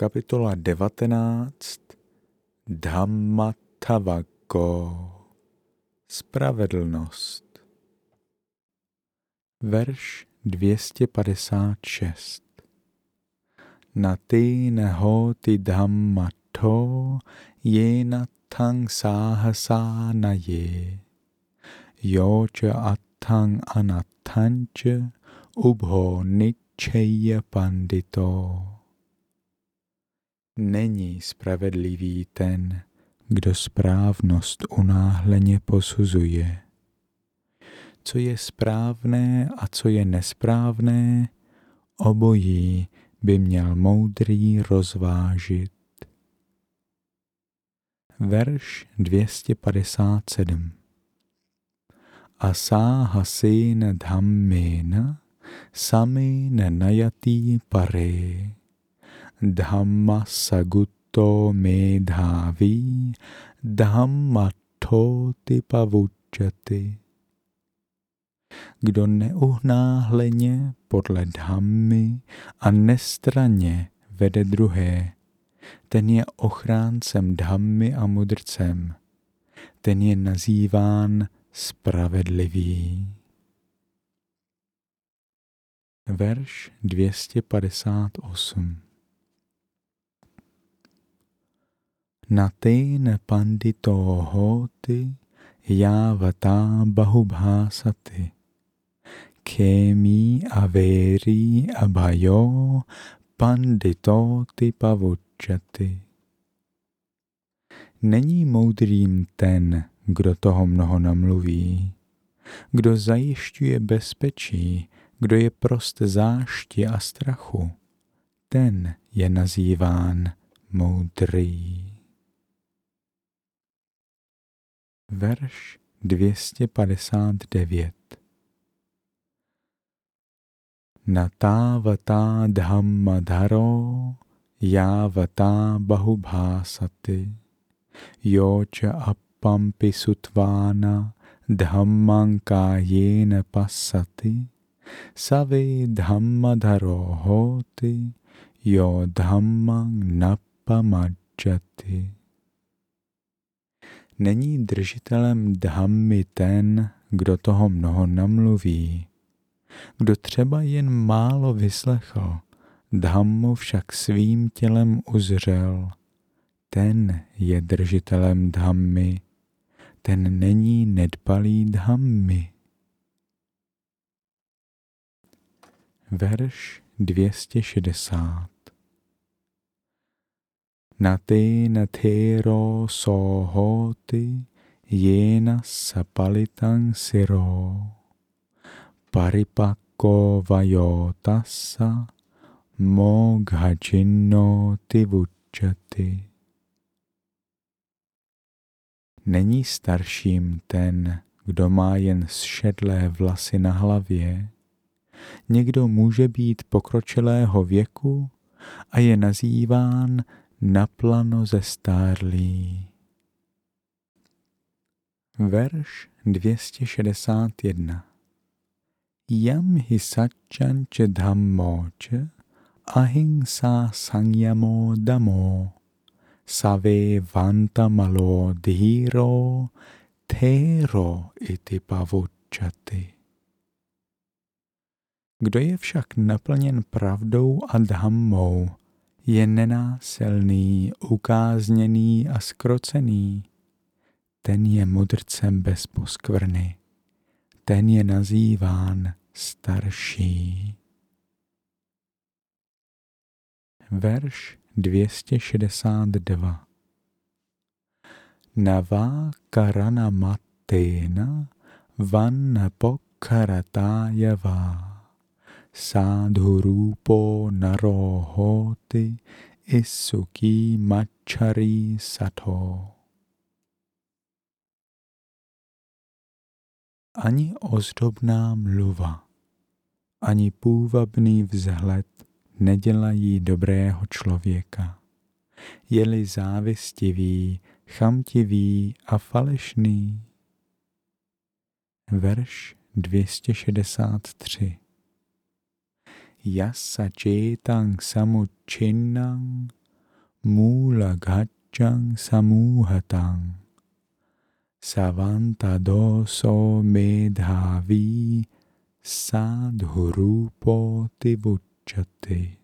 Kapitola 19 Dhammatavako. Spravedlnost. Verš 256 Na ty nehoti dhammato jena tang sahasa na je yocha atang anatancha ubho nichaya pandito Není spravedlivý ten, kdo správnost unáhleně posuzuje. Co je správné a co je nesprávné, obojí by měl moudrý rozvážit. Verš 257 Asáha syna dhammena sami nenajatý pare Dhamma sagutto medhavi Dhamma toti pavučaty. Kdo neuhnáhleně podle dhammy a nestraně vede druhé, ten je ochráncem dhammy a mudrcem. Ten je nazýván spravedlivý. Verš 258 Natin pandito hoti yavata bahubhasati. Kemi averi abhayo panditoti pavučati. Není moudrým ten, kdo toho mnoho namluví, kdo zajišťuje bezpečí, kdo je prost zášti a strachu, ten je nazýván moudrý. verš 259. नतावता धम्मधरो यावता बहुभासते यो च अप्पम्पि सुत्वाना धम्मं कायेन पश्यति स वे धम्मधरो होति यो धम्मं नप्पमज्जति Není držitelem dhammy ten, kdo toho mnoho namluví. Kdo třeba jen málo vyslechl, dhammu však svým tělem uzřel, ten je držitelem dhammy, ten není nedbalý dhammy. Verš 260 Nati nathero sohoti jena sapalitang siro paripakko vajotassa moghajinno tivučati. Není starším ten, kdo má jen šedlé vlasy na hlavě. Někdo může být pokročilého věku a je nazýván naplano zestárlý. Verš 261 Jam hi satchanče dhammoče ahimsa sangyamo damo save vantamalo dhiro thero iti pavučaty. Kdo je však naplněn pravdou a dhammou, je nenásilný, ukázněný a skrocený. Ten je mudrcem bez poskvrny. Ten je nazýván starší. Verš 262 Navá karana matena van pokaratájavá sadhurupo narohoti isuki machari sato. Ani ozdobná mluva, ani půvabný vzhled nedělají dobrého člověka. Je-li závistivý, chamtivý a falešný. Verš 263 yassa cetang samuchinnang Mula samuhatang. Savanta doso medhavi sadhurupo tivučaty.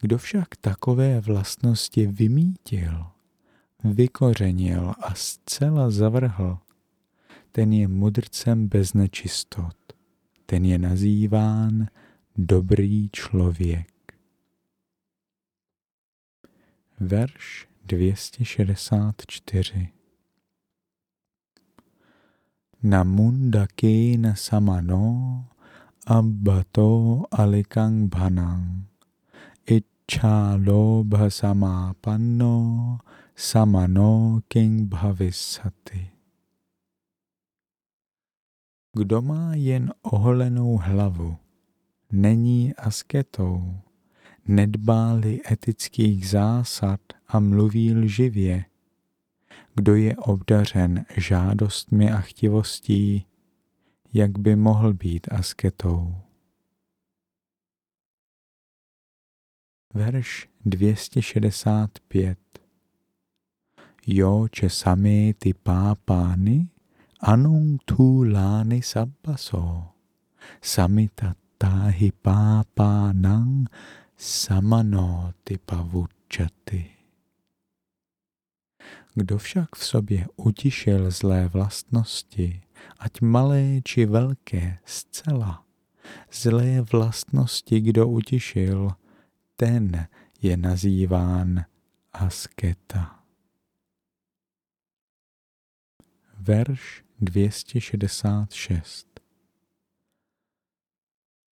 Kdo však takové vlastnosti vymítil, vykořenil a zcela zavrhl, ten je mudrcem bez nečistot. Ten je nazýván dobrý člověk. Verš 264 Namundakena samano abbato alikang bhanang ichalo panno samano king bhavisati. Kdo má jen oholenou hlavu, není asketou, nedbáli etických zásad a mluví lživě, kdo je obdařen žádostmi a chtivostí, jak by mohl být asketou. Verš 265 Jo, če sami ty pápány, anung tu lány sabbaso, samitattahi pápánang samano ty pavučaty. Kdo však v sobě utišil zlé vlastnosti, ať malé či velké, zcela, zlé vlastnosti kdo utišil, ten je nazýván asketa. Verš 266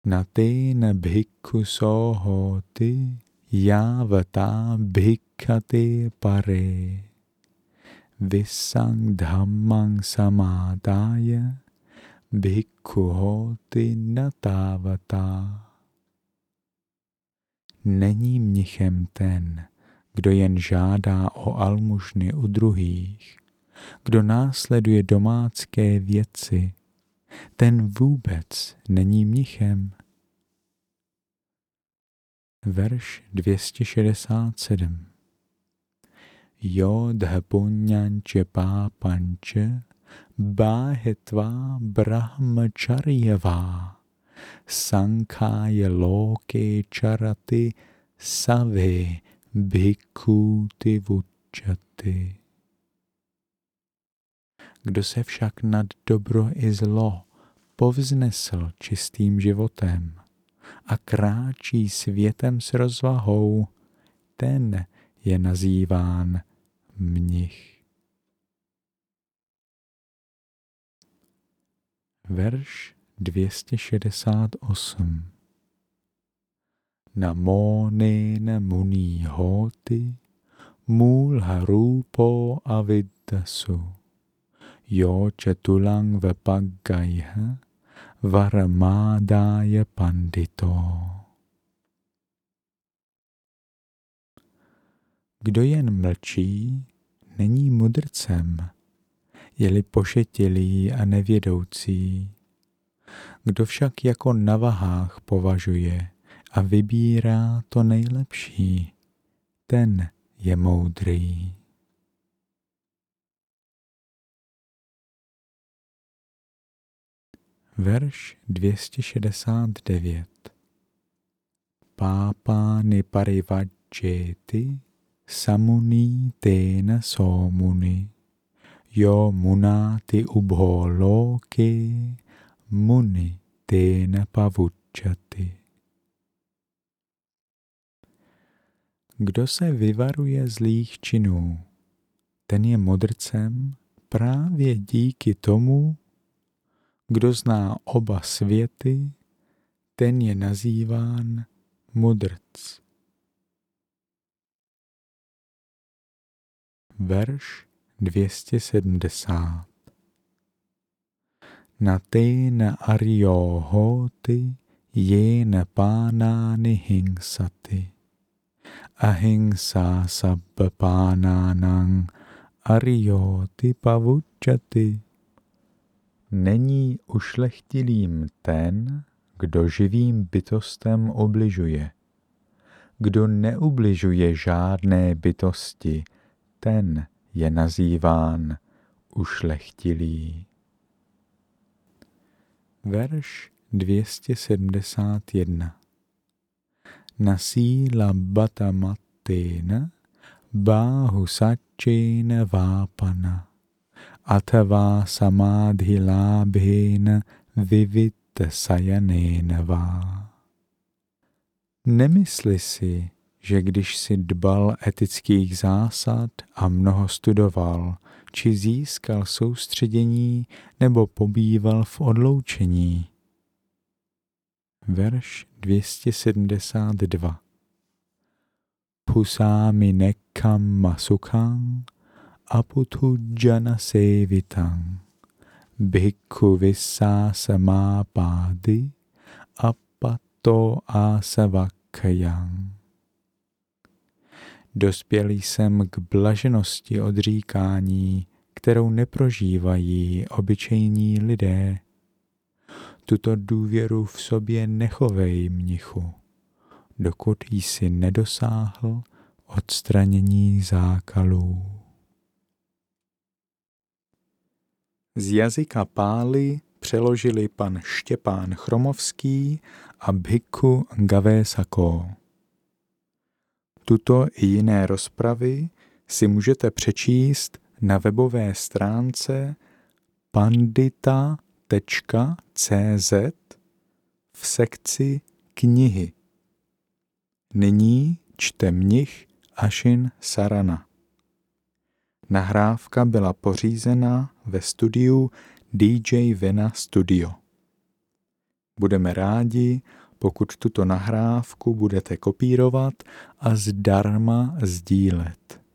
Na ty nebhikku sohoty javata bhikkati pare. Visang dhammang samadaya bhikkhu hoti natavata. Není mnichem ten, kdo jen žádá o almužny u druhých, kdo následuje domácké věci, ten vůbec není mnichem. Verš 267 Jo dhpunyanče pápanče báhetva brahmacharyavá sankáje loke čaraty savy bhikkhuti vučaty. Kdo se však nad dobro i zlo povznesl čistým životem a kráčí světem s rozvahou, ten je nazýván mnich. Verš 268 Namo nena muni hoti mulharupo avidasu jo četulang vapagaiha varamádája pandito. Kdo jen mlčí, není mudrcem, je-li pošetilý a nevědoucí. Kdo však jako na vahách považuje a vybírá to nejlepší, ten je moudrý. Verš 269 Pápány parivadžety samuni tena somuni jo munati ubho loke muni tena pavučaty. Kdo se vyvaruje zlých činů, ten je modrcem právě díky tomu, kdo zná oba světy, ten je nazýván mudrc. Verš 270 Na na aryohoti jena pánány hingsaty. Ahingsa sabba pánánang aryoti pavučaty. Není ušlechtilým ten, kdo živým bytostem obližuje. Kdo neubližuje žádné bytosti, ten je nazýván ušlechtilý. Verš 271 Nasíla batamattena báhu sačena vápana atavá samádhilábhéna vivit sajanénavá. Nemysli si, že když si dbal etických zásad a mnoho studoval, či získal soustředění nebo pobýval v odloučení. Verš 272 Pusámi nekam masukang aputu jana sevitang bhikkhu vissa samápády apato asavakkayang. Dospěl jsem k blaženosti odříkání, kterou neprožívají obyčejní lidé. Tuto důvěru v sobě nechovej, mnichu, dokud jsi nedosáhl odstranění zákalů. Z jazyka pály přeložili pan Štěpán Chromovský a Bhikkhu Gavésako. Tuto i jiné rozpravy si můžete přečíst na webové stránce pandita.cz v sekci knihy. Nyní čte mnich Ashin Sarana. Nahrávka byla pořízena ve studiu DJ Vena Studio. Budeme rádi, pokud tuto nahrávku budete kopírovat a zdarma sdílet.